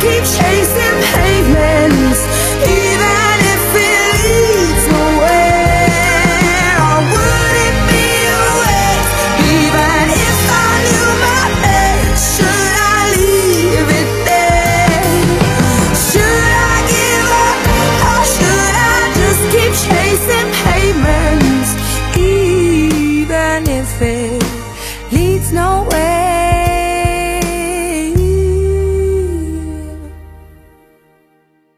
keep chasing pavements Even if it leads nowhere wouldn't be Even if I knew my Should I leave it there? Should I give up? Or should I just keep chasing pavements Even if it leads nowhere